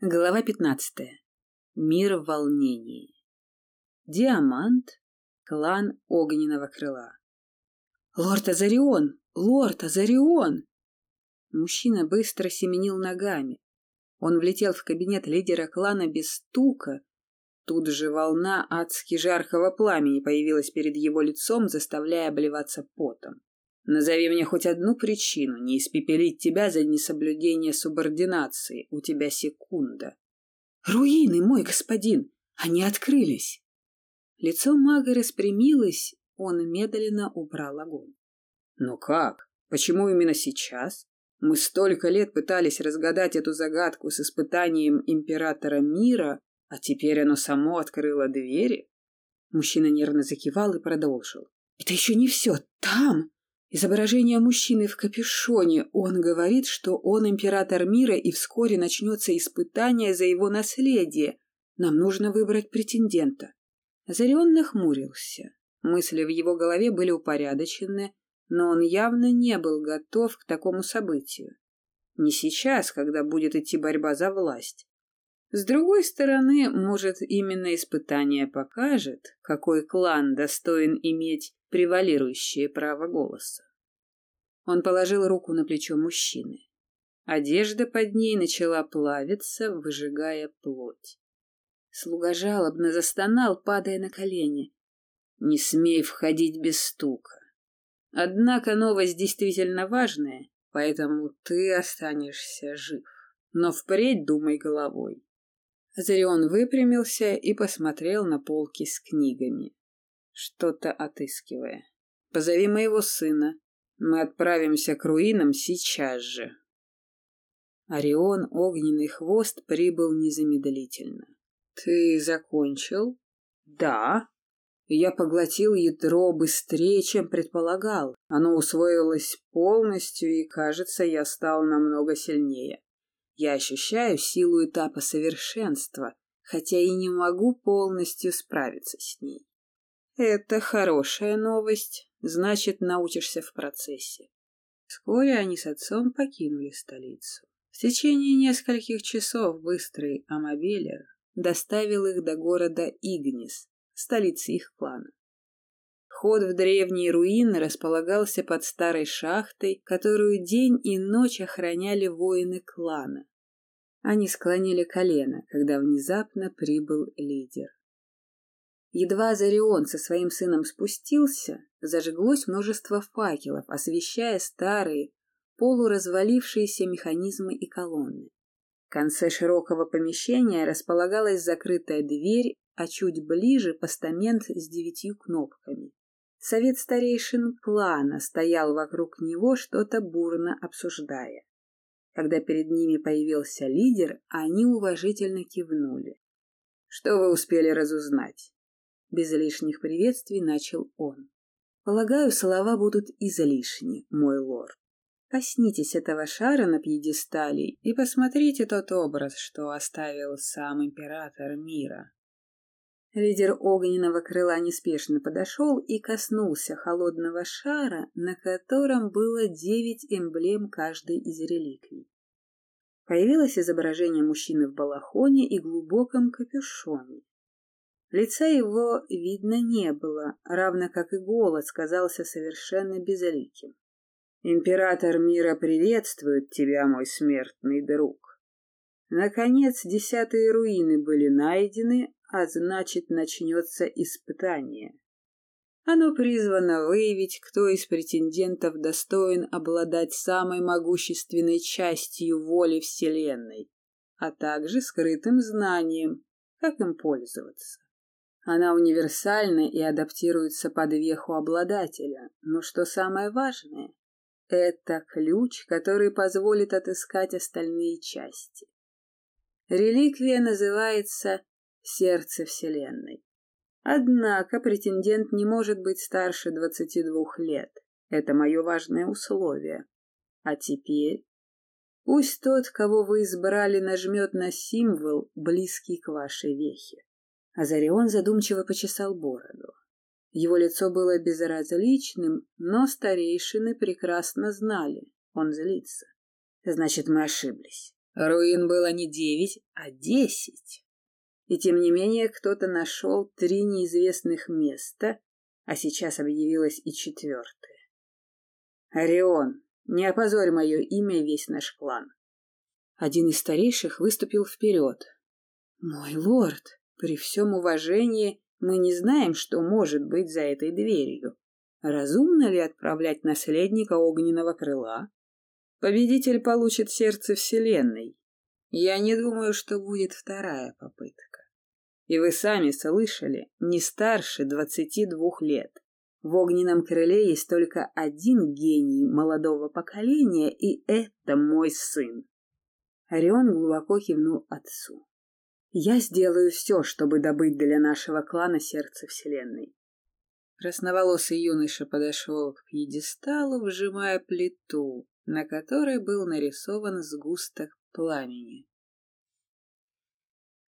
Глава пятнадцатая. Мир в волнении. Диамант. Клан Огненного Крыла. «Лорд Азарион! Лорд Азарион!» Мужчина быстро семенил ногами. Он влетел в кабинет лидера клана без стука. Тут же волна адски жаркого пламени появилась перед его лицом, заставляя обливаться потом. Назови мне хоть одну причину не испепелить тебя за несоблюдение субординации. У тебя секунда. Руины, мой господин! Они открылись! Лицо мага распрямилось, он медленно убрал огонь. Но как? Почему именно сейчас? Мы столько лет пытались разгадать эту загадку с испытанием императора мира, а теперь оно само открыло двери? Мужчина нервно закивал и продолжил. Это еще не все. Там, Изображение мужчины в капюшоне. Он говорит, что он император мира и вскоре начнется испытание за его наследие. Нам нужно выбрать претендента. Зарион нахмурился. Мысли в его голове были упорядочены, но он явно не был готов к такому событию. Не сейчас, когда будет идти борьба за власть. С другой стороны, может, именно испытание покажет, какой клан достоин иметь превалирующее право голоса. Он положил руку на плечо мужчины. Одежда под ней начала плавиться, выжигая плоть. Слуга жалобно застонал, падая на колени. «Не смей входить без стука. Однако новость действительно важная, поэтому ты останешься жив. Но впредь думай головой». Зарион выпрямился и посмотрел на полки с книгами что-то отыскивая. «Позови моего сына. Мы отправимся к руинам сейчас же». Орион, огненный хвост, прибыл незамедлительно. «Ты закончил?» «Да». Я поглотил ядро быстрее, чем предполагал. Оно усвоилось полностью, и, кажется, я стал намного сильнее. Я ощущаю силу этапа совершенства, хотя и не могу полностью справиться с ней. Это хорошая новость, значит, научишься в процессе. Вскоре они с отцом покинули столицу. В течение нескольких часов быстрый амобилер доставил их до города Игнис, столицы их клана. Вход в древние руины располагался под старой шахтой, которую день и ночь охраняли воины клана. Они склонили колено, когда внезапно прибыл лидер. Едва Зарион со своим сыном спустился, зажглось множество факелов, освещая старые, полуразвалившиеся механизмы и колонны. В конце широкого помещения располагалась закрытая дверь, а чуть ближе постамент с девятью кнопками. Совет старейшин клана стоял вокруг него, что-то бурно обсуждая. Когда перед ними появился лидер, они уважительно кивнули. «Что вы успели разузнать?» Без лишних приветствий начал он. Полагаю, слова будут излишни, мой лорд. Коснитесь этого шара на пьедестале и посмотрите тот образ, что оставил сам император мира. Лидер огненного крыла неспешно подошел и коснулся холодного шара, на котором было девять эмблем каждой из реликвий. Появилось изображение мужчины в балахоне и глубоком капюшоне. Лица его видно не было, равно как и голос казался совершенно безликим. «Император мира приветствует тебя, мой смертный друг!» Наконец, десятые руины были найдены, а значит, начнется испытание. Оно призвано выявить, кто из претендентов достоин обладать самой могущественной частью воли Вселенной, а также скрытым знанием, как им пользоваться. Она универсальна и адаптируется под веху обладателя. Но что самое важное, это ключ, который позволит отыскать остальные части. Реликвия называется «Сердце Вселенной». Однако претендент не может быть старше 22 лет. Это мое важное условие. А теперь пусть тот, кого вы избрали, нажмет на символ, близкий к вашей вехе. Азарион задумчиво почесал бороду. Его лицо было безразличным, но старейшины прекрасно знали, он злится. Значит, мы ошиблись. Руин было не девять, а десять. И тем не менее кто-то нашел три неизвестных места, а сейчас объявилось и четвертое. «Орион, не опозорь мое имя весь наш клан». Один из старейших выступил вперед. «Мой лорд, при всем уважении мы не знаем, что может быть за этой дверью. Разумно ли отправлять наследника огненного крыла? Победитель получит сердце Вселенной. Я не думаю, что будет вторая попытка. И вы сами слышали, не старше двадцати двух лет. В огненном крыле есть только один гений молодого поколения, и это мой сын. Орион глубоко кивнул отцу. Я сделаю все, чтобы добыть для нашего клана сердце Вселенной. Красноволосый юноша подошел к пьедесталу, вжимая плиту, на которой был нарисован сгусток пламени.